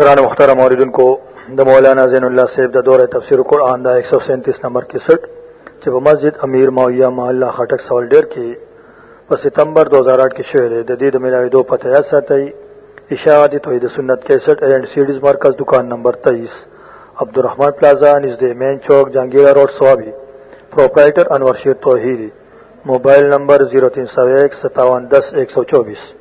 گران مختار موردن کو د مولانا زین الله صاحب د دوره تفسیر قران دا 137 نمبر 61 چې په مسجد امیر ماویہ محله خټک سوال ډیر کې په ستمبر 2008 کې شوې ده د دې د ملاوي دوه پته یا ساتي اشاعت توحید سنت 61 اینڈ سیډیز مرکز دکان نمبر 23 عبدالرحمن پلازا نزدې مین چوک جهانگیر روډ سوابي پرپرایټر انور شیر توحیدی موبایل نمبر 03015710124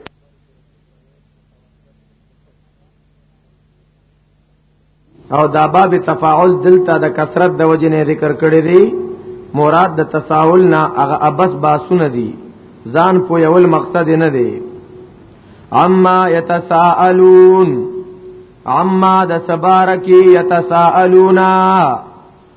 او دا باب تفاعل دلته د کثرت د وجنه ذکر کړی دی مراد د تساهل نه هغه ابس باسونه دي ځان په یو مقصد نه دی اما یتساءلون اما د سبارکی یتساءلونا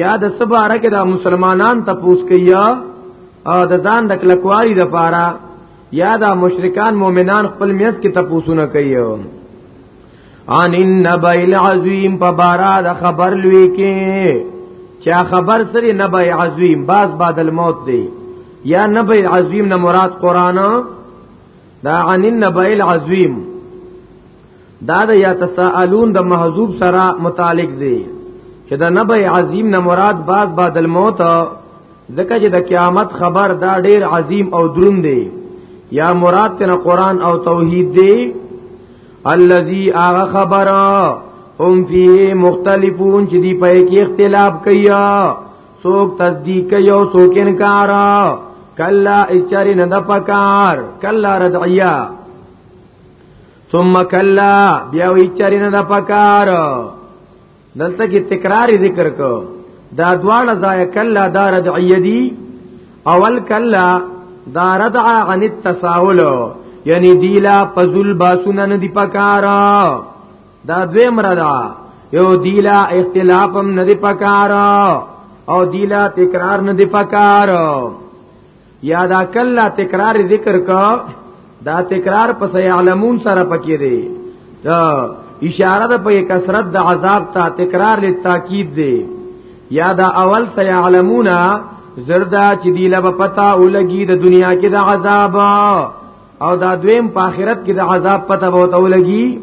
یا د سباره کې د مسلمانان تپوس کیا او د ځان د کلکوالي د پاره یا د مشرکان مؤمنان خپل میت کې تپوسونه کوي ان النبا العظیم په بارا د خبر لوي کې چا خبر سری نبا عظیم باز بعد الموت دی یا نبا عظیم نه مراد قران دا عن النبا العظیم دا د یا تسالون د محذوب سره متعلق دی چې د نبع عظیم نه مراد بعد بعد الموت ځکه چې د قیامت خبر دا ډیر عظیم او درون دی یا مراد تن قران او توحید دی الذي اغه خبره هم فيه مختلفون چې دی په کې اختلاف کوي څوک تصدیق کوي او څوک انکار کلا اچاري نه د پکار کلا ردعیا ثم کلا بیا وی چرینه د پکار دلته کې تکرار ذکر کو دا دواړه ځای کلا دا رجعیه دی اول کلا دا رجع عن التساهل یعنی دیلا پزل باسونه نه دی پکار دا دوی مردا یو دیلا اختلافم نه دی پکار او دیلا تکرار نه دی پکار یا دا کلا تکرار ذکر کا دا تکرار پس یعلمون سره پکې دی دا اشاره ده په کثرت د عذاب ته تکرار لتاکید دی یا دا اول سیعلمون زردا چې دی لب پتا ولګي د دنیا کې د عذاب او دا دویم په آخرت کې د عذاب پتا به وته ولګي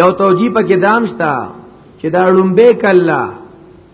یو توجیه پکې دامشتا چې دا لومبه کلا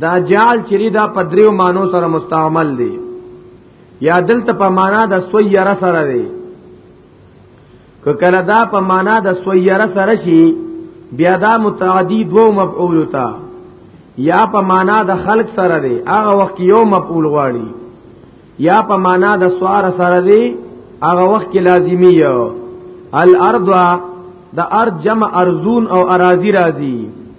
دا جعل چری دا په دریو مانو سره مستعمل دی یا دلته په معنا د سویره سره دی که کله دا په معنا د سویره سره شي بیا دا متعدی دو مفعول تا یا په معنا د خلق سره دی هغه وخت یو مفعول غواړي یا په معنا د سوار سره دی هغه وخت کې لازمی یو الارض د ارض جمع ارزون او اراضی راځي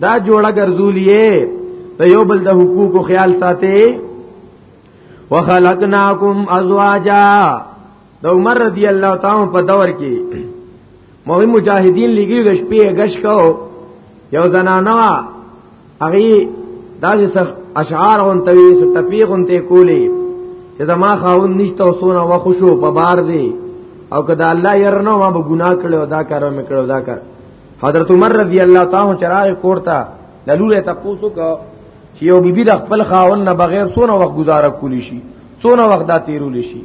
دا جوړه ګرځولیه ته یو بل د حقوقو خیال ساتي وخلقناکم ازواجا د عمر رضی الله تعالی په دور کې موي مجاهدین لګي د شپې غش کو یو زنانه وا هغه داسې سخت اشعار اون توی سو تفیق اون ته کولی چې زما خاون نشته او سونه وا خوشو په بار دی او کدا الله يرنو ما به ګناه کړو دا کارو مې کړو دا کار حضرت عمر رضی الله تعالی چراغ کوړتا د لورې تاسو کو چې یو بیبي د خپل خاون نه بغیر سونه وخت گزاره کولی شي سونه وخت دا تیرول شي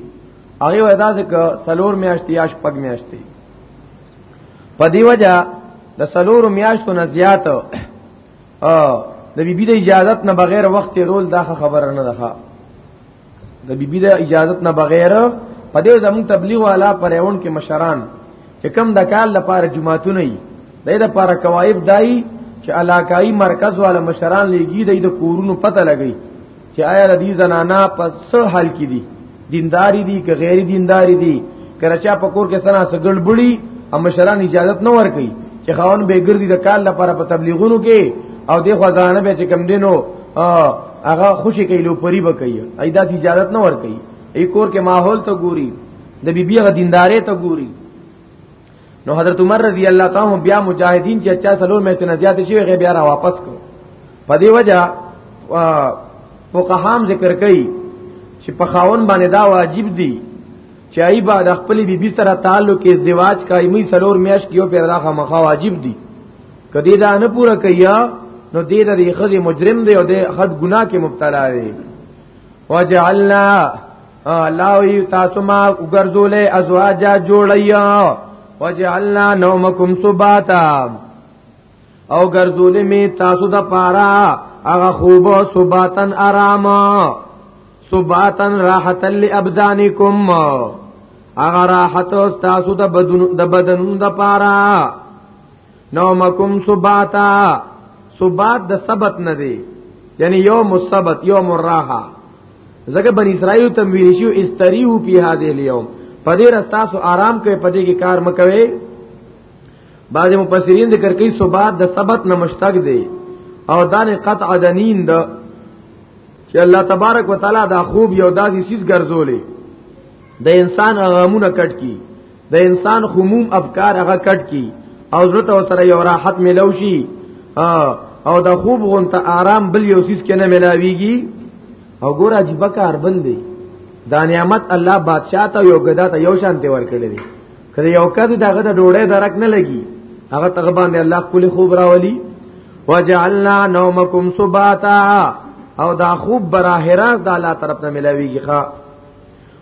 هغه ودا ځکه سلور میاشتې یا شپږ میاشتې په دی وجہ د سلور میاشتو نه زیات ا د بیبي د اجازه نه بغیر وخت تیرول دا خبره نه ده د بیبي د اجازت نه بغیر په دې زمون تبلیغ والا پرېون کې مشران چې کم د کال لپاره جمعهتون نه د دې لپاره کوایب دای چې علاقائی مرکز والا مشران لګي د دې کورونو پته لګي چې آیا د دې زنانا په څه حال کې دي دینداری دي که غیر دینداری دي کرچا په کور کې سنا سګړ بړي او مشران اجازت نه ور کوي چې خاون به ګرځي د کال لپاره په تبلیغونو کې او د خدانه به چې کم دینو هغه خوشي کوي لو پری به کوي ایدا اجازه نه ور کوي ای کور کې ماحول ته ګوري د بیبي غ دیندارې ته ګوري نو حضرت عمر رضی الله تعالی عنہ بیا مجاهدین چې اچا سلور مې ته زیات شي غي بیا را واپس کو په دی وجہ فقهام ذکر کوي چې په خاون باندې دا واجب دي چې ای با د خپل بیبي سره تعلق ازدواج کایمي سلور میاش کیو پر راخه مخه واجب دي کدی دا نه پوره کیا نو دې د دې خزي مجرم دی او د حد ګناه کې مبتلا دی وجعلنا الله وی تاسو ما وګرځولې ازواج جوړیا وجعلنا نومکم سباتا او ګرځولې می تاسو د پارا هغه خوب سباتن آرام سباتن راحت لابدانکم هغه راحت تاسو د بدن د بدن د پارا نومکم سباتا سبات د سبت نه دی یعنی یوم السبت یوم الراحه زګه بن اسرائیل تم ویل شو استریو فی هذه اليوم پدې رستاسو آرام کوي پدې کې کار مکوي بعض مفسرین ذکر کوي سبات د سبت نه مشتق دی او دان قطع دنین د چې الله تبارک وتعالى دا خوب یو داسې چیز ګرځولې د انسان غمونه کټ کی د انسان خموم افکار هغه کټ کی او زړه ته سره یو راحت ملو شي او د خوب غونته آرام بل یو سیس کې نه ملاويږي او ګور عجیب کار بندي دا نعمت الله بادشاہ ته یو غدا ته یو شان دی ورکړي دي کله یو کده دغه د ډوړې درک نه لګي هغه تغبان دی الله کلی خوب راولي وجعلنا نومکم سباتا او دا خوب براه راست د الله طرف نه ملاويږي ښا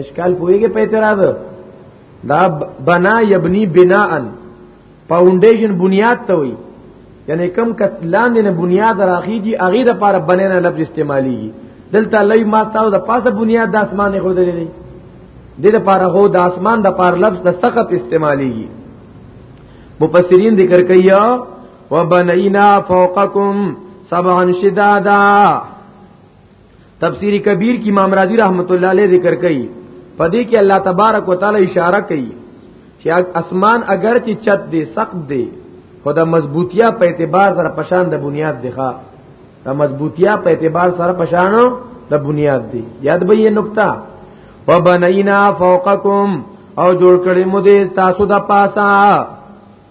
اشکال پوهیږي په اعتراض دا بنا یبنی بناءن فاونډیشن بنیاد ته وي یعنی کم کتلان نه بنیاد راخیږي اغه د پاره بننه لفظ استعمالیږي دلته لای ما تاسو د پاسه بنیاد د اسمان نه خود لري د دې پاره هو د اسمان د پاره لفظ د سقط استعمالیږي مفسرین ذکر کوي وبنینا فوقکم سبعا شدادا تفسیر کبیر کی امام رازی رحمت الله علیه ذکر کړي پدې کې الله تبارک وتعالى اشاره کوي چې اسمان اگر چې چت دی سقط دی خدا مضبوطیا په اعتبار سره پشان د بنیاد دی ښا د مضبوطیا په اعتبار سره پشانو د بنیاد دی یاد به یې نقطه وبنینا فوقکم او جوړ کړی مو دې تاسو د پاسا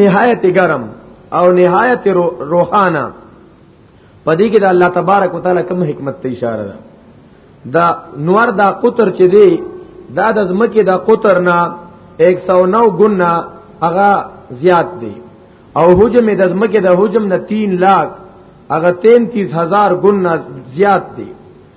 نهایت ګرم او نهایت روحانه پدې کې د الله تبارک وتعالى کوم حکمت ته اشاره ده دا نور دا قطر چې دی دا د زمکه دا قطر نه 109 ګنا هغه زیات دی او حجم د زمکه د حجم نه 3 لاک هغه 33000 ګنا زیات دی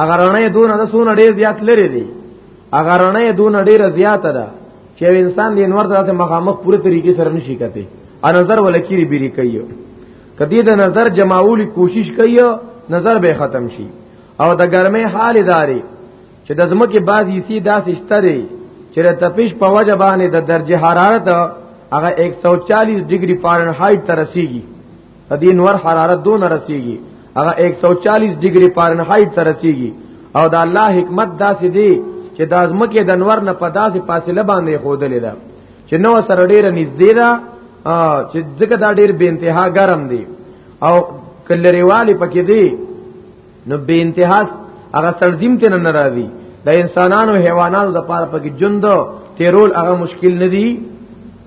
هغه رڼې دون د سونه ډیر زیات لري دي هغه رڼې دون ډیر زیات ده چې انسان د انور ته مخامخ پوره طریقې سره نشي کته ا نظر ولکې بیری کوي کدی د نظر جماول کوشش کوي نظر به ختم شي او د ګرمه حال داري چې د زمکه بعد یې سي داسې شتري چې د تپش په وجه باندې د درجه حرارت هغه 140 ډیګري فارنهایت ته رسیږي د دې نور حرارت دون رسیږي هغه 140 ډیګري فارنهایت ته رسیږي او دا الله حکمت داسې دی چې د ازمکه د انور نه په داسې فاصله باندې خودلې ده چې نو سره ډیر نږدې ده چې ځکه دا ډیر بے انتها ګرم دی او کلریوالی پکې دی نو بے انتها هغه سردیم ته نه راځي د انسانانو حیواناتو د پاره پکې ژوند تیرول هغه مشکل نه دی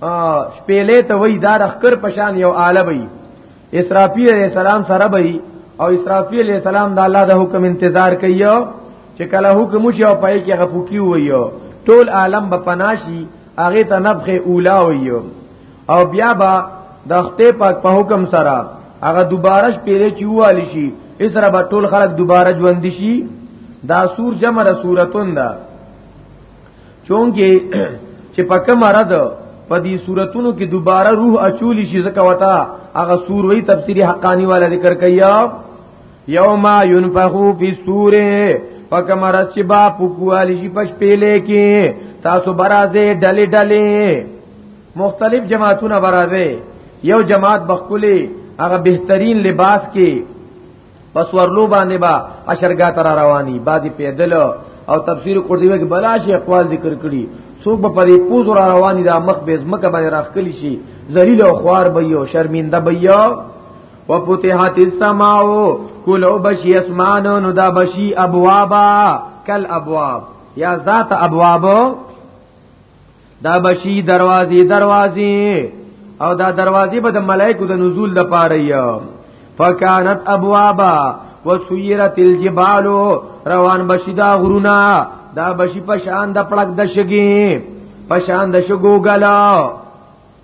شپېلې ته وای دا رخر پشان یو آله وای اسرافیل علیہ السلام سره وای او اسرافیل علیہ السلام د الله د حکم انتظار کوي چې کله حکم شي او پای کې غفوکی وایو ټول عالم به پناشي هغه ته نفخ اولا وایو او بیا با د خپل پاک په حکم سره هغه دوباره پیری چوال شي اسره به ټول خلک دوباره ژوند شي دا سور جمع سورتون ده چونکه چې په کوم مرض په دې صورتونو کې دوباره روح اچولی شي ځکه وتا هغه سور وی تفسیری حقانی والا ذکر کیا یوم ينفخو فی السور پک مرز چې با پکوالی شي پښ پیلې کې تاسو برازه ډلې ډلې مختلف جماعتونه برازه یو جماعت بخکلی هغه بهترین لباس کې پس ورلو باندې با اشرګا تر رواني بعد پیدل او تفسیر قرطبی کې بلا شي اقوال ذکر کړي څوک به پرې پوز را رواني دا مخ به زمکه باندې راخکلی شي ذلیل او خوار به یو شرمنده به یو وفتحت السماء کلو بشی اسمان نو دا بشی ابوابا کل ابواب یا ذات ابوابو دا بشي دروازې دروازې او دا دروازې به د ملائکو د نزول د پاره یو فکانت ابوابا وسیرت الجبال روان بشي دا غرونا دا بشي پشان د پړک د شګي پشان د شګو غلا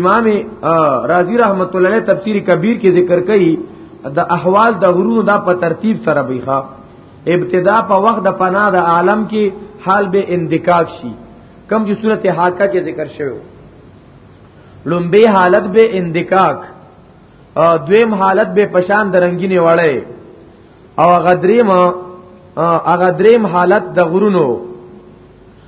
امام رازی رحمت الله علیه تفسیر کبیر کې ذکر کړي د احوال د غرونو دا په ترتیب سره بیخا ابتدا په وخت د پناه د عالم کې حال به اندکاک شي کم چې صورت حاکه کې ذکر شوی لومبه حالت به اندکاک او دویم حالت به پشان د رنگینه وړي او غدریم هغه دریم حالت د غرونو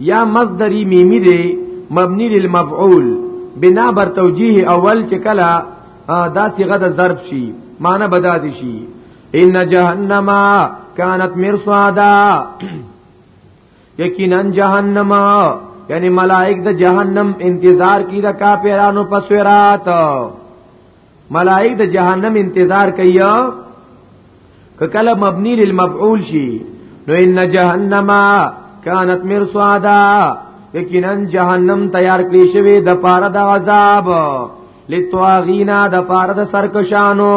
یا مصدری میمی دی مبنی للمفعول بنا بر توجیه اول چې کلا دا صيغه د ضرب شي معنی بداد شي ان جهنم كانت مرصادا یقینا جهنم یعنی ملائک د جهنم انتظار کی د کافرانو پسورات ملائک د جهنم انتظار کوي کله مبني للمفعول شي نو ان جهنم كانت مرصادا یقینا جهنم تیار کړی شوی د پاره د عذاب لتواغینا د پاره د سرکشانو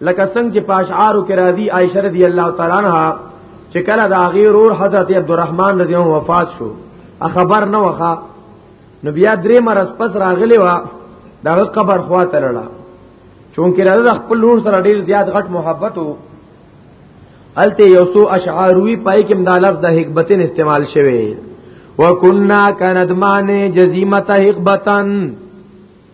لکه څنګه چې پاشعارو کې راځي عائشه رضی الله تعالی عنها چې کله دا غیر اور حضرت عبدالرحمن رضی الله وفات شو خبر نه وخه نو بیا درې مرز پس راغلی و دا قبر خوا ته لړا چونکه راځه خپل لور سره ډیر زیات غټ محبت وو الته یوسو اشعاروی پای کې مدالف د حکبتن استعمال شوی وکنا کندمان جزیمت حکبتن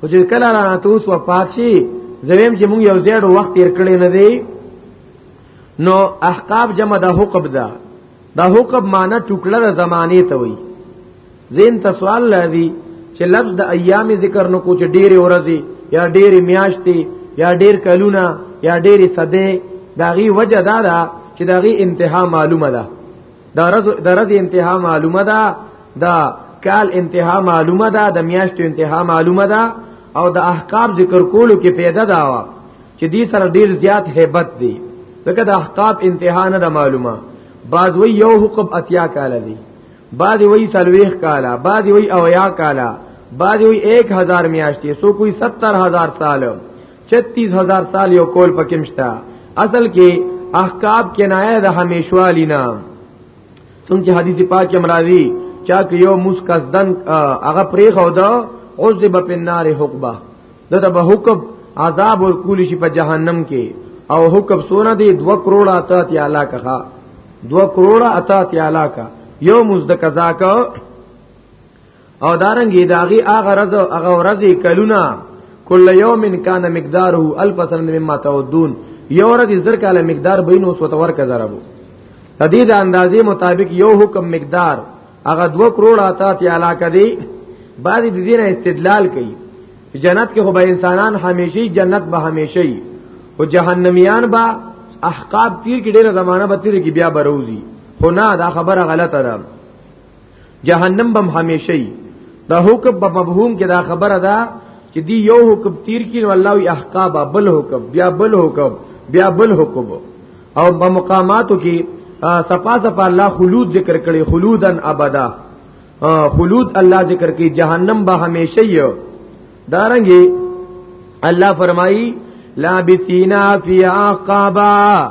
خو چې کله را توس وفات شي زویم چې مونږ یو زیړ وخت تیر کړی نه دی نو احقاب جمع د حقب ده دا حقب معنی ټوکړه د زمانه ته وای زین ته سوال لري چې لفظ د ایام ذکر نو کوچ ډېری ورځې یا ډېری میاشتې یا ډېر کلونه یا ډېری صدې داغي وجه دا ده چې داغي انتها معلومه ده دا رز د رز انتها معلومه ده دا کال انتها معلومه ده د میاشتو انتها معلومه ده او د احقاب ذکر کولو کې پیدا دا وا چې دې سره ډیر زیات hebat دی دغه د احقاب انتها نه ده معلومه بعض وی یو حقب اتیا کال دی بعض وی سلويخ کالا بعض وی اویا کالا بعض وی 1000 میاشتې سو کوئی 70000 سال 36000 سال یو کول پکمشتا اصل کې احقاب کنایه د همیشوالی نام څنګه حدیث پاک کې مرادي چا کې یو موس قصدن هغه پرې خو دا اوس دې په نار حقبه دته به حکم عذاب ور کول شي په جهنم کې او حکم سونه دې 2 کروڑ اتا تی اعلی کا 2 کروڑ اتا تی اعلی کا یو موس د قضا کا او دارنګي داغي اغه رز او اغه ورځي کلونه کل یوم کان مقداره الف سنه مما تعدون یو ورځ زر کاله مقدار بین اوس وتور کا ضربو تدید اندازې مطابق یو حکم مقدار هغه 2 کروڑ آتا تی علاقه دی بعضی د دینه استدلال کوي جنت کې خو به انسانان همیشي جنت به همیشي او جهنميان به احقاب تیر کې ډیره زمانہ به تیر کې بیا بروزي خو نه دا خبره غلطه ده جهنم بم همیشه ای دا حکم په مفهوم کې دا خبره ده چې دی یو حکم تیر کین والله وی احقاب بل حکم بیا بل حکم بیا بل حکم او په مقاماتو کې صفا صفا الله خلود ذکر کړي خلودن ابدا خلود الله ذکر کوي جهنم به همیشه یو دارنګي الله فرمایي لابثینا فی عقبا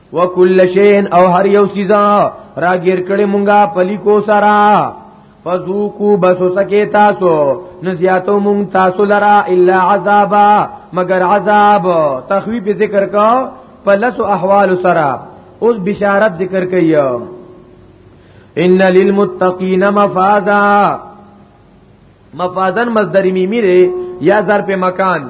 وکل شین او هر یو سیزا را گیر کړي مونږه پلی کو سرا فذوقو بس سکه تاسو نزیاتو مونږ تاسو لرا الا عذابا مگر عذاب تخویب ذکر کا پلس احوال سرا اوس بشارت ذکر کوي ان للمتقین مفازا مفازن مصدر میمی ری یا ظرف مکان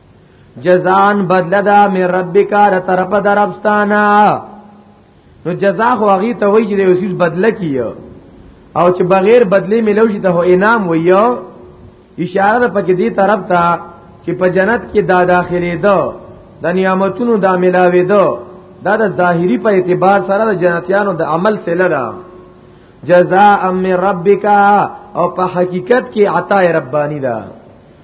جزان بدل دا من ربک را طرف دربستانا نو جزا خو هغه ته وایي چې اوسیس بدله کیو او چې بغیر بدلی ملو شي ته انعام ویو اشاره پکې دی طرف ته چې په جنت کې دا داخلي دو د نعمتونو دا ملاوي دو دا د ظاهری په اعتبار سره د جنتیانو د عمل سره ده جزاء من ربک او په حقیقت کې عطا ربانی ده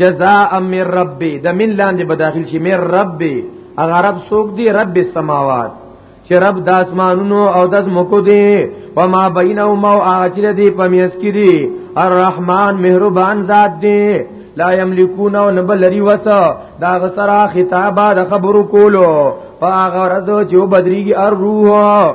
جزاء من ربي د من لاندې بداخل شي من ربي اغه رب سوق دي رب السماوات چې رب د اسمانونو او د زمکو دي وما بينهما او هغه چې دي په میس کې دي الرحمن مهربان ذات دي لا یملکون او نبل لري وسه دا غسرا خطابه د خبرو کولو فاغرز چې بدريږي الروح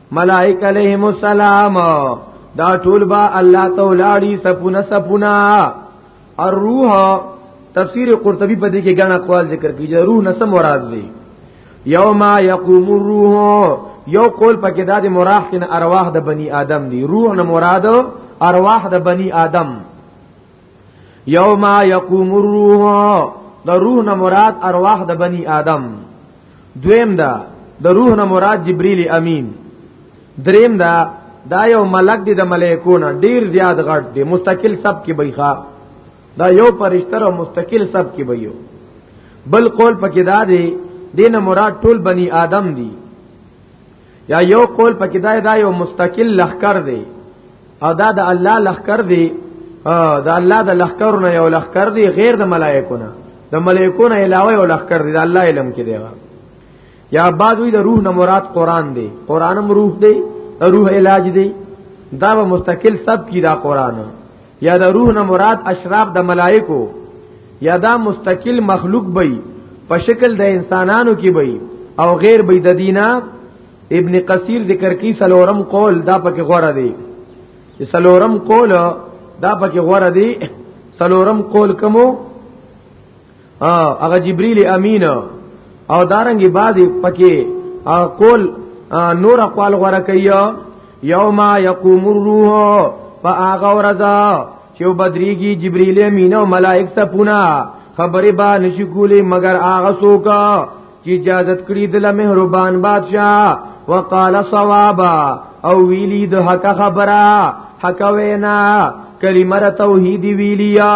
ملائک علیہم السلام دا ټول با الله تعالی سپونه سپونه الروح تفسیر قرطبی په دې کې غنا قوال ذکر کیږي روح نسم مراد دی یوم یقوم الروح یو قول پکې د مراح کن ارواح د بنی آدم دی روح نه مراد ارواح د بنی آدم یوم یقوم الروح د روح نه مراد ارواح د بنی آدم دویم دا د روح نه مراد جبرئیل امین دریم دا دا یو ملک دی د ملائکو نه ډیر زیات غټ دی مستقل سب کې بیخا دا یو پرشتر او مستقل سب کې بیو بل قول پکې دا دی دین مراد ټول بنی آدم دی یا یو قول پکې دا دا یو مستقل لخر دی او دا د الله لخر دی د الله د لخر نه یو لخر دی غیر د ملائکو نه د ملائکو نه علاوه یو لخر دی د الله علم کې دی یا بعد وی د روح نه مراد قران دی قرانم روح دی روح علاج دی دا به مستقل سب کی دا قران یا د روح نه مراد اشراف د ملائکو یا دا مستقل مخلوق بی په شکل د انسانانو کې بی او غیر بی د دینا ابن قصیر ذکر کی سلورم قول دا پکې غوړه دی چې سلورم قول دا پکې غوړه دی سلورم قول کومو هغه جبريل امين او دارنګي بعضي پکې قول نور اقوال غره کوي یوم یقوم الروح فاغه ورځا چې بدريږي جبريل امين او ملائک سپونا خبرې با نشي کولې مگر هغه څوک چې اجازه کړی د مهربان بادشاہ وقال صوابا او ویلی د حق خبره حق وینا کلمه توحید ویلیا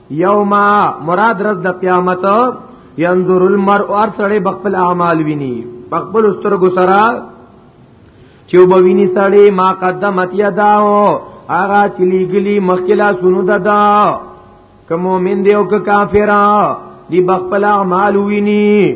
یوما مراد رز د قیامت ينظر المرء ار سړی بخپل اعمال ویني بخپل سترګو سره چې وبویني سړی ما قدمت یداو هغه چې لګلی مخکلا سونو ددا که مؤمن دی او که کافر دی بخپل اعمال ویني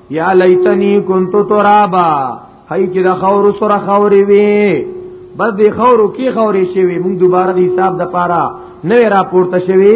یا لیتنی کنت ترابا هی چې د خور سره خوري وي بس د خورو کې خوري شي وي موږ دوباره د حساب د پاره نه راپورته شوي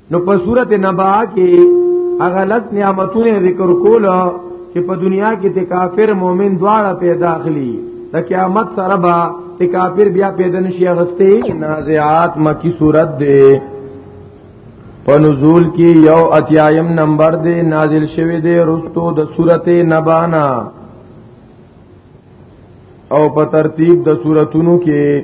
نو په صورت نبا کې هغه لس نعمتونه ذکر کول چې په دنیا کې د کافر مؤمن دواړه پیدا اخلي د قیامت سره به د کافر بیا پیدا نشي غستې نازعات مکی صورت دی په نزول کې یو اتیایم نمبر دی نازل شوی دی رستو د صورت نبانا او په ترتیب د صورتونو کې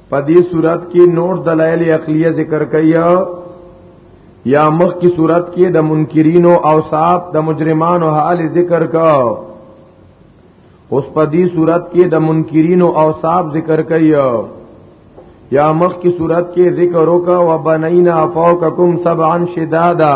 په دې صورت کې نور دلایل عقلیه ذکر کیا یا مخ کی صورت کې د منکرین او اوصاف د مجرمانو حال ذکر کا اوس په دې صورت کې د منکرین او اوصاف ذکر کیا یا مخ کی صورت کې ذکر وکا وبنینا فوقکم سبعا شدادا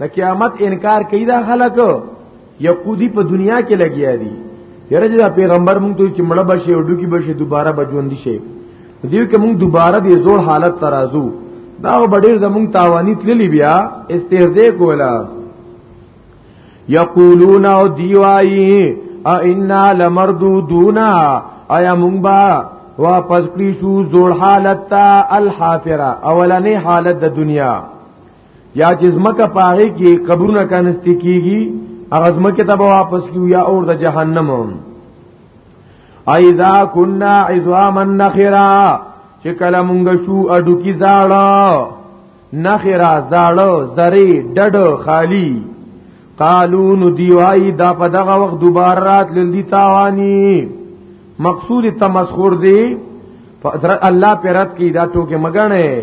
د قیامت انکار کوي دا خلک یقودی په دنیا کې لګیا دي یره چې دا پیغمبر مونږ ته چې مړ بشي او ډوکی بشي دوباره بجوند شي دیو کې مونږ دوباره دې زوړ حالت ترازو دا بډیر زمونږ تاوانی تللی بیا استهزاء کولا یقولون او دیوای ا انا لمردودونا ایا مونږ با واپس کړی شو زوړ حالت ته الحافره اولنې حالت د دنیا یا چې زمکه پاره کې قبرونه کنستی کیږي هغه زمکه ته واپس کیو یا اور د جهنم ایذا کنا عظاما نخرا چې کله مونږ شو اډو کی زاړه نخرا زاړه زری ډډ خالی قالو نو دیوای دا په دغه وخت دوباره رات لندی تاوانی مقصود تمسخور دی الله پرد کی دا ټوکې مګنه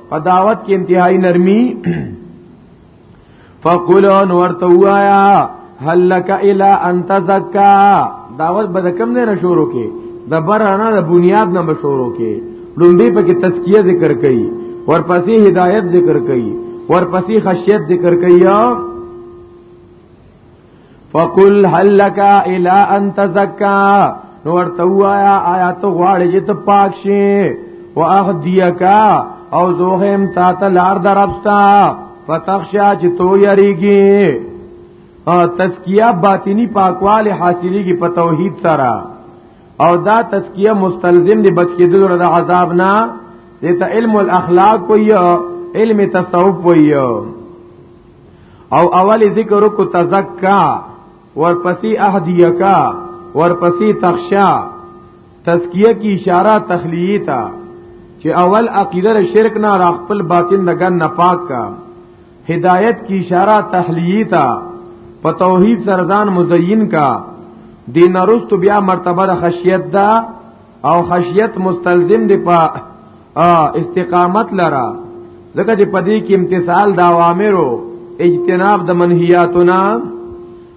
په دعوت کې انتهایی نرمي فقلون ورته وایا هل لك الا ان تزكى دعوت به کم نه شروع کې د برانه د بنیاد نه شروع کې لومبي په کې تزکیه ذکر کړي ورپسې هدایت ذکر کړي ورپسې خشیت ذکر کړي فقل هل لك الى ان تزكى نو ورته وایا آیا ته غواړې چې ته پاک شې واهديك او زوهم تا ته لار درپستا فتخشا چې تو یریږي او تزکیه باطینی پاکواله حاصلېږي په توحید سره او دا تزکیه مستلزم دی بچ کېدل ور د عذاب نه دته علم الاخلاق ویو علم تصوف ویو او اولی ذکر کو تزکا ورپسې اهدیکا ورپسې تخشا تزکیه کی اشاره تخلیه تا چې اول عقیده شرک نه را خپل باطن دګن نه پاک کا هدایت کی اشاره تحلیه تا په توحید سرزان مزین کا دین رست بیا مرتبه خشیت دا او خشیت مستلزم دی په ا استقامت لرا ځکه چې پدې کې امتثال د اوامرو اجتناب د منهیاتنا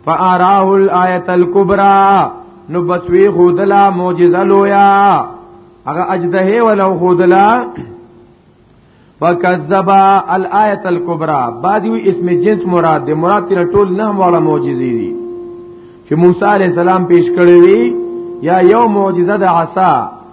فاراه الایت الکبرى نو بسوی خودلا معجزه لویا هغه اجده ولو خودلا وکذبا الایت الکبرى بعد وی اسم جنس مراد دی مراد تیر ټول نه واړه معجزې دي چې موسی علی السلام پیش کړې وی یا یو معجزه د عصا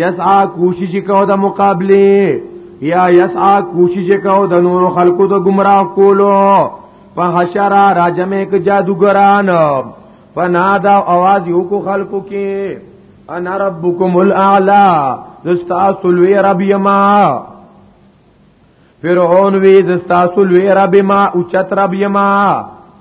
یسعا کوشش کو د مقابله یا یسعا کوشش کو د نور خلقو د گمراه کولو په حشر راجمه ک جادوګران پنادا आवाज یو کو خلقو کې انا ربکم الاعلى دستا سلوی رب یما فرعون وی زستاسو لوی رب ما او چت رب یما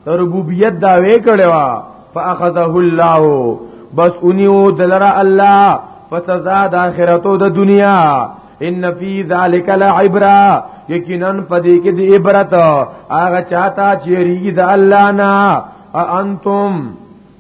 ربوبیت دا وی کړوا فاخذه الله بس اونیو دلرا الله فسزا د اخرتو د دنیا ان فی ذلک لعبرا یقینا پدې کې د عبرت هغه چاته چې ریګ د الله نه انتم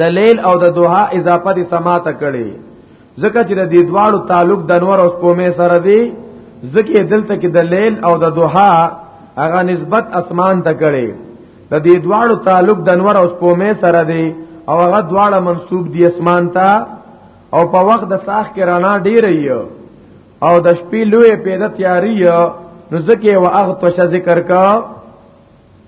د لیل او د دوها اضافه دي سما ته کړي ځکه چې د دې دواړو تعلق د انور او سپومې سره دی ځکه دلته کې د لیل او د دوها هغه نسبت اسمان ته کړي د دې دواړو تعلق د انور او سپومې سره دی او هغه دواړه منسوب دي اسمان ته او په وخت د ساخ کې رڼا ډیره یو او د شپې لوی پیدا تیاری نو ځکه واغ تو ذکر کا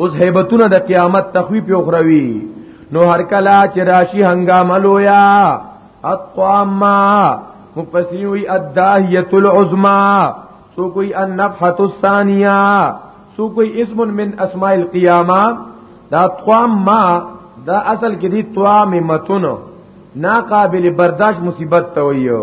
اوس هیبتونه د قیامت تخویف او خروی نو هر کلا چې راشي هنګام لویا اطعما مفسرین وی الداهیه العظما سو کوئی النفحه الثانیه سو کوئی اسم من اسماء القیامه دا طعام ما دا اصل کې دي طعام متون نا قابل برداشت مصیبت ته ویو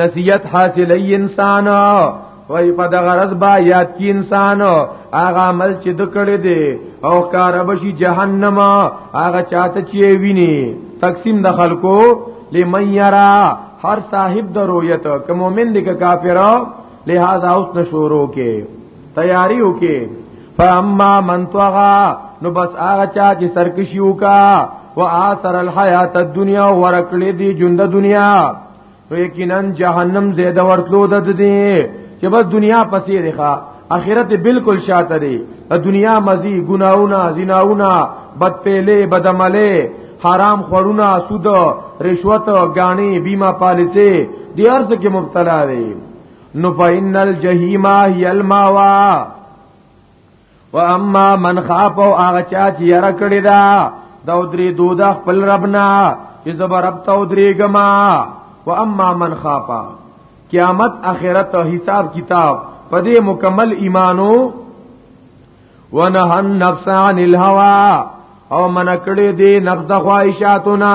نصیحت حاصل ای انسان وای په دغه غرض با یاد کی انسان هغه عمل چې د کړي دي او کار بشي جهنم هغه چاته چې ویني تقسیم د خلکو لمن یرا هر صاحب د رؤیت که مؤمن دی که کافر لہذا اوس نشورو کې تیاری وکي فاما من طغى نو بس هغه چا چې سرکشي وکا واثر الحیات الدنیا ورکړې دي ژوند دنیا نو یقینا جهنم زیاده ورتلو د دې چې بس دنیا پسې ریخه اخرت بالکل شاته دی دنیا مزي ګناونه زناونه بد پیلې بد عمله حرام خورونه سود رشوت غاڼي بیمه پالیسي دې ارزه کې مبتلا دی نو فإن الجحیم هی الماوا واما من خاف او هغه چا چې یره کړی دا دا درې دودا خپل ربنا چې زبر رب ته درې ګما واما من خاف قیامت اخرت حساب کتاب پدې مکمل ایمانو ونهن نفس عن الهوى او من کړي دي نفس د خواهشاتنا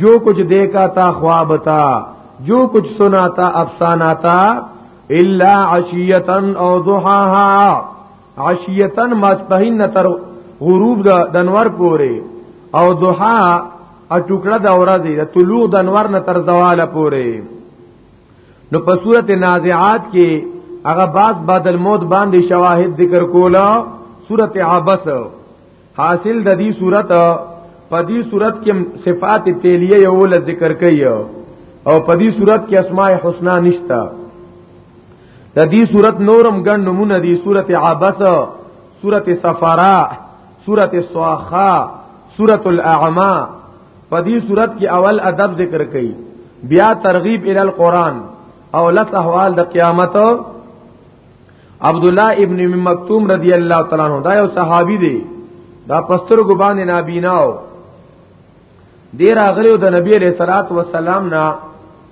جو کچھ دیکھا تا خواب تا جو کچھ سنا تا افسانہ تا الا عشیتن او ضحاها عشیتن ماسپهین نتر غروب د دنور پورې او ضحا ا ټوکړه د ورځې د طلوع د انور نه تر زواله پورې نو په صورت نازعات کې هغه بعد بعد الموت باندې شواهد ذکر کولا صورت عبس حاصل د دې صورت په دې صورت کې صفات پیلیه یو ول ذکر کوي او په دې صورت کې اسماء الحسنا نشتا د دې صورت نورم ګڼ نمونه دي صورت عبس صورت سفرا صورت صواخا صورت الاعما په دې صورت کې اول ادب ذکر کوي بیا ترغیب ال القران او لس احوال د قیامت عبد الله ابن مکتوم رضی الله تعالی عنہ دا یو صحابي دی دا پستر ګبان نابیناو دی راغلیو د نبی علیہ الصلات والسلام نا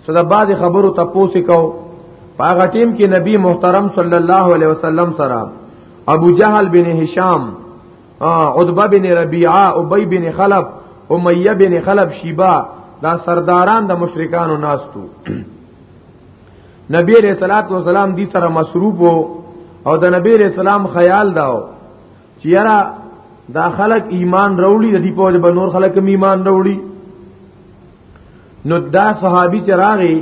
صدا باز خبرو تپوسی کو پاغه ټیم کې نبی محترم صلی الله علیه وسلم سره ابو جهل بن هشام عتبہ بن ربیعہ ابی بن خلف امیہ بن خلف شیبا دا سرداران د مشرکانو ناستو نبی علیہ الصلوۃ والسلام دې سره مصروف وو او د نبی علیہ السلام خیال داو چې یاره دا خلک ایمان وروړي د دې په وجه به نور خلک هم ایمان وروړي نو دا صحابي چې راغی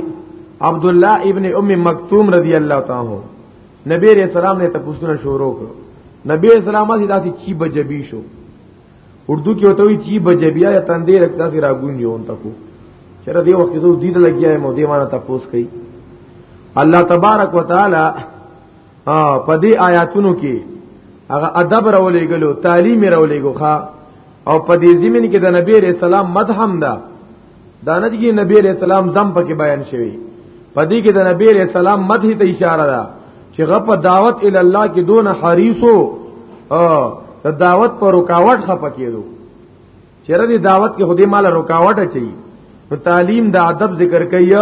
عبد الله ابن ام مکتوم رضی الله تعالی نبی علیہ السلام نے تپوسونه شروع کړ نبی اسلام اسی داسې چی بجبی شو اردو کې وته وی چې بجبیا یا تندې رکھتا سي راګون یو تکو چر دې وخت زو دید لګیا مو دې معنی تاسو کوي الله تبارک وتعالى په دې آیاتونو کې هغه ادب راولې غلو تعلیم راولې غوخه او په دې زمين کې د نبی رسول الله مدحم ده دا نه دي نبی علیہ السلام دم پکې بیان شوی پدې کې د نبی علیہ السلام مدح ته اشاره ده چې غپ دعوت ال الله کې دون حریصو د دعوت پر رکاوټ خپ کېدو چیرې د دعوت کې خودي مال رکاوټ اچي نو تعلیم د ادب ذکر کوي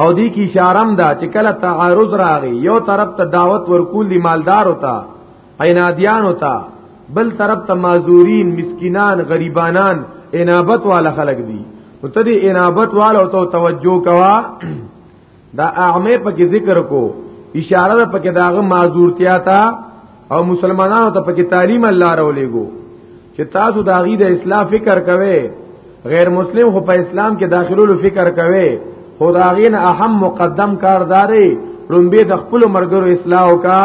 او دې کې اشاره ده چې کله تعارض راغی یو طرف ته دعوت ورکول دی مالدار ہوتا عینادیانو ته بل طرف ته معذورین مسکینان غریبانان انابت والا خلق دي نو ته دې انابت والا ته توجه کوا دا اعمه پکې ذکر کو اشاره ده پکې داغه معذورتیا تا او مسلمانانو ته پکې تعلیم الله راولېګو چې تاسو دا غي د اسلام فکر کوئ غیر مسلم خو په اسلام کې داخلولو فکر کوي خداغین اهم مقدم کارداري رومبه د خپل مرګرو اصلاح وکړه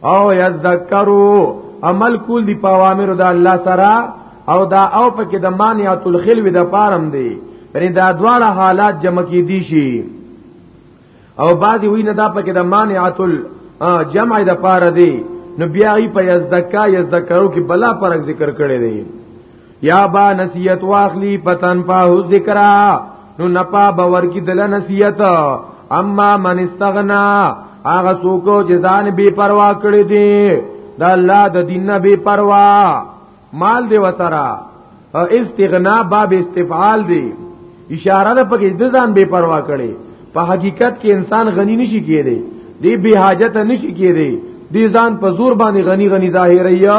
او یذکرو عمل کول دی پاوامر د الله سره او دا او پکې د مانعات الخلو د پارم دی یعنی دا دواړه حالات جمع کې دي شي او بعضی وی نه دا پکې د مانعات الجمع د پار دی نو بیا ای په یذکا یذکرو کې بلا پرک ذکر کړی دی یا با نصیحت واخلی پتن پا هو ذکرہ نو نپا باور کی دل نصیحت اما من استغنا هغه څوک چې ځان بے پروا کړی دی د الله د دین نه بے پروا مال دی وسرا استغنا باب استفعال دی اشاره ده پکې د ځان بے پروا کړي په حقیقت کې انسان غنی نشي کېږي دی به حاجت نشي کېږي دی ځان په زور باندې غنی غنی ظاهریا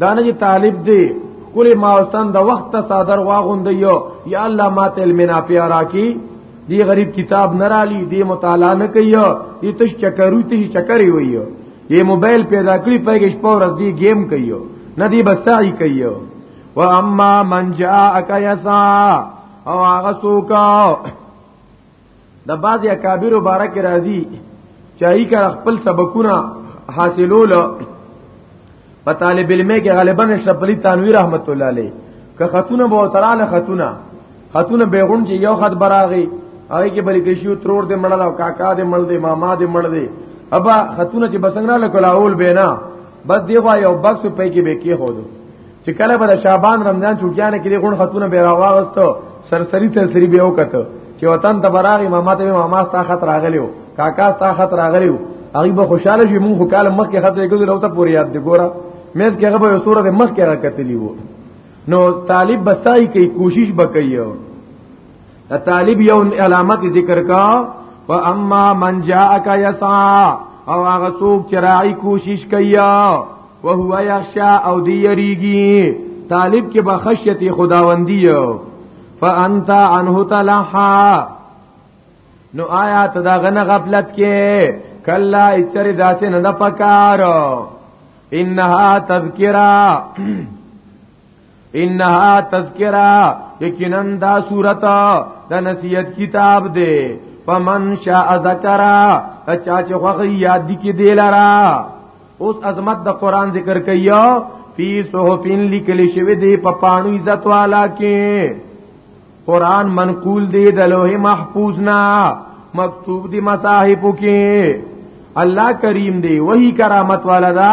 دا نه طالب دی کلی ماوستان د وخت صادر واغوندیو یا الله ما تل منا پیارا کی دی غریب کتاب نرالی دی مطالعه نه کوي دی تش چکرو ته چکرې ویو یې موبایل پیدا کړی پېګش پور از دی گیم کوي نه دی بسای کوي و اما من جاءک یسا او هغه څوک د بعضی اکابر مبارک راضی چای کا خپل سبقونه حاصلول په طالب علمه کې غالبا شپلی تنویر رحمت الله علیه که خاتون به تراله خاتونه خاتون بیغون چې یو خط براغي هغه کې بلې کشیو ترور دې مړل او کاکا دې مړ دې ماما دې مړ دې ابا خاتون چې بسنګ نه لکلاول بینا بس دیغه یو بکس په کې به کې هودو چې کله به شعبان رمضان چوټیانه کې غون خاتون به راوغستو سرسری سرسری به وکړه چې وطن ته براغي ماما ته ماما ستا خط راغلیو کاکا ستا خط راغلیو هغه به خوشاله شي مونږ خو کاله مخ کې خط لګو نو ته پوری یاد دی ګوره مېز کې هغه به صورت مخ کې راکتلی وو نو طالب بسای کوي کوشش وکایو دا طالب یو علامت ذکر کا و اما من جاءک یسعا او هغه څوک چې راعي کوشش کوي وهو یخشا او دی یریږي طالب کې به خشیت خداوندی فانت عنه تلحا نو آیا ته دا غنه غفلت کې کلا اچره داسې نه د پکار انها تذکرہ انها تذکرہ یقینا دا صورت د نصیحت کتاب دی فمن شاء ذکر چا چې خوغه یاد دي کې دی لرا اوس عظمت د قران ذکر کایو فی صحفین لیکل شوی دی په پانو عزت والا کې قران منقول دی د لوح محفوظ نه مکتوب دی مصاحب کې الله کریم دی وہی کرامت والا دا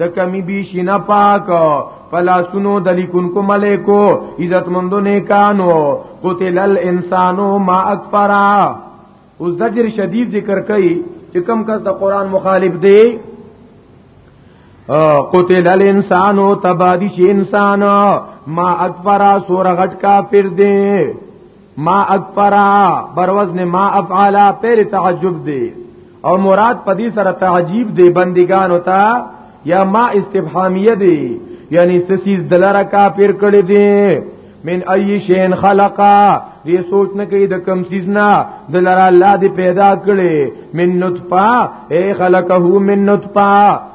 د کمی بی شینا پاک پلاسونو د لیکونکو ملائکو عزت مندو نیکانو قتل الانسانو ما اکفرا اوس زجر شدید ذکر کړي چې کم کس د قران مخالف دی قتل الانسانو تبادی شي انسان ما اکفرا سور غټ کافر دی ما اکبرا بر وزن ما افعالا پیر تعجب دی او مراد پدی سره تعجیب دی بندگان ہوتا یا ما استفهامیه دی یعنی سسیز دلارا کافر کړی دی من ای شین خلقا دی سوچ نه کوي د کم سیز نه دلارا الله دی پیدا کړی من نطفه اے خلقه من نطفه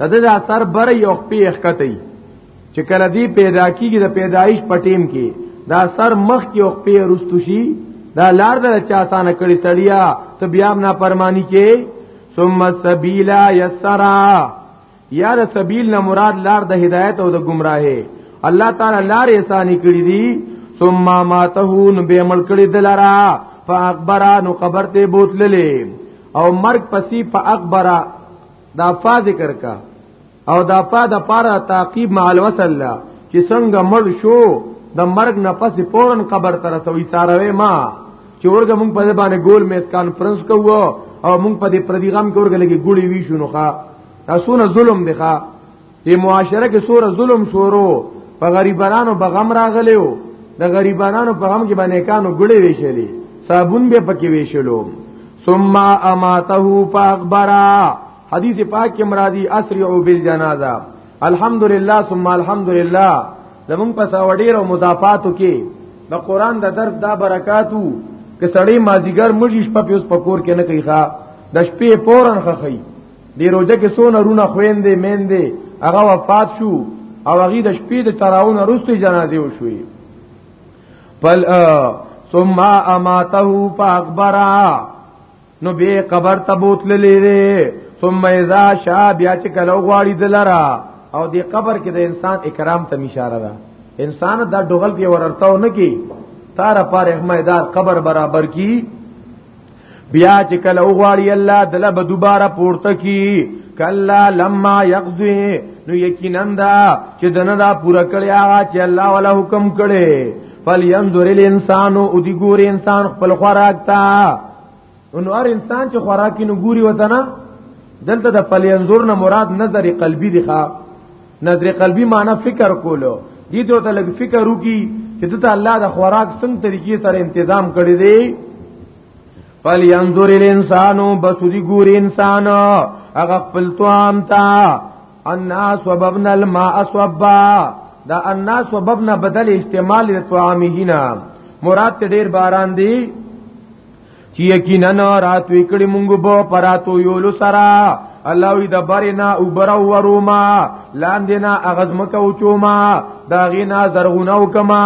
د دې اثر بر یو پی اخکتی چې کله دی پیدا کیږي د پیدایش پټیم کې دا سر مخ کې او پی رستو شي دا لار د چا تانه کړی سړیا ته بیا نه پرمانی کې ثم السبيل يسرا یا د سبیل نه مراد لار د هدایت او د گمراهه الله تعالی لار اسانی کړی دي ثم ماته نو به مل کړی دلرا فاکبرا نو قبر ته بوتللې او مرګ پسی فاکبرا دا فا ذکر کا او دا فا د پاره تعقیب مع الوصل لا چې څنګه مړ شو د مرګ نه پس پورن قبر تر سوي ساروي ما چې ورګه مونږ په باندې ګول میز کانفرنس کوو او مونږ په دې پردي غم کې ورګه لګي ګوړي وی شو نو ښا تاسو نه ظلم دی ښا په معاشره کې سور ظلم شورو په غریبانو په غم راغلیو د غریبانو په غم کې باندې کانو ګړې ویشلې صابون به پکې ویشلو ثم اماته فاقبرا حدیث پاک کې مرادی اسرعوا بالجنازه الحمدلله ثم الحمدلله زمون په ساوډیر او مضافاتو کې د قران د درس دا برکاتو که سړی مازیګر مجیش په پیوس پکور کې نه کوي ښا د شپې پورن خخی دی روزه کې سونه رونه خويندې میندې هغه وفات شو او هغه د شپې د تراون وروسته جنازه وشوي پل ثم اماته فاخبرا نو به قبر ته بوتل لیدې ثم اذا شاء بیا چې کله غواړي دلرا او دی قبر کې د انسان اکرام ته اشاره ده انسان دا ډغل کې ورتاو نه کی تار پاره مهدار قبر برابر کی بیا چې کله وغواړي الله دله به دوباره پورته کی کلا لما یقضی نو یقینا دا چې دنه دا پوره کړی هغه چې الله ولا حکم کړي فلینظر الانسان او دی ګور انسان خپل خوراک تا نو هر انسان چې خوراک نو ګوري وته نه دلته د فلینظر نه مراد نظر قلبی دی ښا نظر قلبی معنی فکر کولو دي ته ته لګ فکر وکي چې ته الله د خوراک څنګه طریقې سره تنظیم کړی دی فلینظر الانسان بسودی ګور انسان هغه خپل توام تا الناس وببنا الماء صبا دا الناس وببنا بدل استعمال توامهینا مراد ډیر باران دی چې یقینا راتوي کړي مونږ به پراتو یول سرا الله وی د برینا او برو وروما لاندې نه اغزمکه او چوما دا غینا زرغونه او کما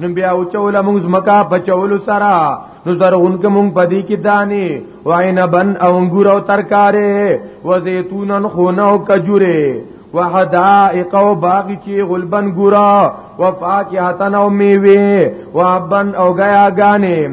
نو بیا او چول مونږ مکا بچول سرا نو زرغون کې مونږ پدی کې دانی وعین بن او انګور او ترکارې و زیتونن خونه او کجوره وحدائق او باغ چی غلبن ګورا وفاکهتن او میوه وابن او غیا غانم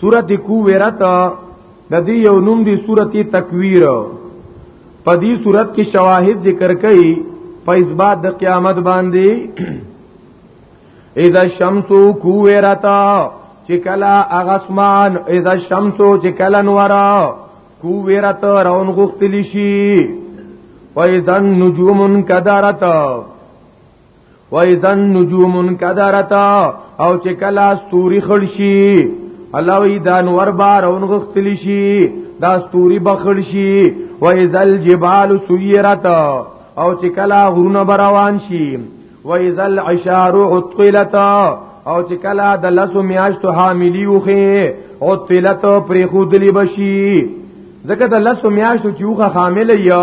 سورت کویرت د دې یو نوم دی سورت تکویر په دې سورت کې شواهد ذکر کړي په اثبات د قیامت باندې اذا الشمس کویرت چې کلا اغسمان اذا الشمس چې کلا نور کویرت رون غختلی شي و اذا النجوم انکدرت و اذا النجوم انكدرت او چې کلا ستوري خړشي الله وی دا نور بار اون غختل شي دا ستوري بخړ شي و اذا الجبال سيرت او چې کلا غرونه بروان شي و اذا العشار عطلت او چې کلا د لسو میاشتو حاملی وخه او تلت پرې خودلی بشي ځکه د لسو میاشتو چې وخه حامل یا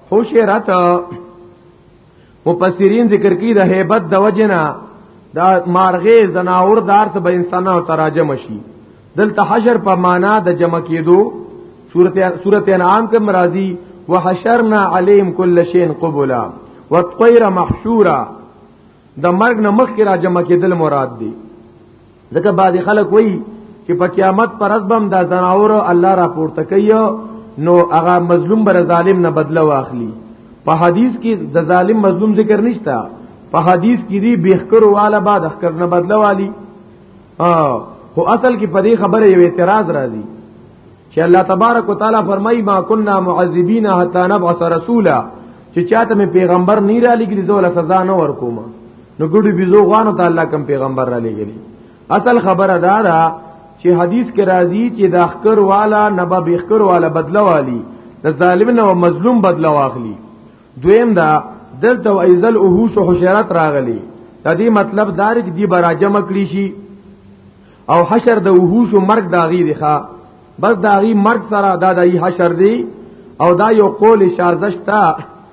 حشرت مفسرین ذکر کی د هیبت د وجنا دا مارغه زناور دار ته به انسانانو تراجم شي دلته حشر په معنا د جمع کېدو سورته سورته انعام کې مرাজি وحشرنا عليهم كل شيء قبلا والطير محشورا د مرګ نه مخکې را جمع کېدل مراد دي ځکه بعضی خلک وایي چې په قیامت پر ازبم دا زناور الله را پورته کوي نو هغه مظلوم بر ظالم نه بدله واخلي په حدیث کې د ظالم مظلوم ذکر نشتا په حدیث کې دی بهکر والا بعد اخکر نه بدله والی هو اصل کې په دې خبره یو اعتراض راځي چې الله تبارک وتعالى فرمایي ما كنا معذبین حتا نبعث رسولا چې چاته پیغمبر نه را لګي زول سزا نه ورکوم نو ګډي بيزو غوانو ته الله کوم پیغمبر را لګلی اصل خبره دا ده چې حدیث کې راځي چې د اخکر والا نبا بخکر والا بدله والی د ظالم نه مظلوم بدله واخلي دویم دا دلته ایزل اوهوش او حشرات راغلي د دې مطلب دار چې دی براجم کړی شي او حشر د اوهوش او مرګ داغي دی ښا بس داغي مرګ سره دا دای حشر دی او دا یو قول شارزشتا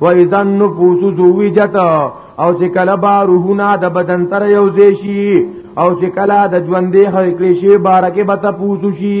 و اذا النفوس زوجت او چې کله با روحونه د بدن تر یو ځای شي او چې کله د ژوندې حقیقي شي بارکه به تاسو شي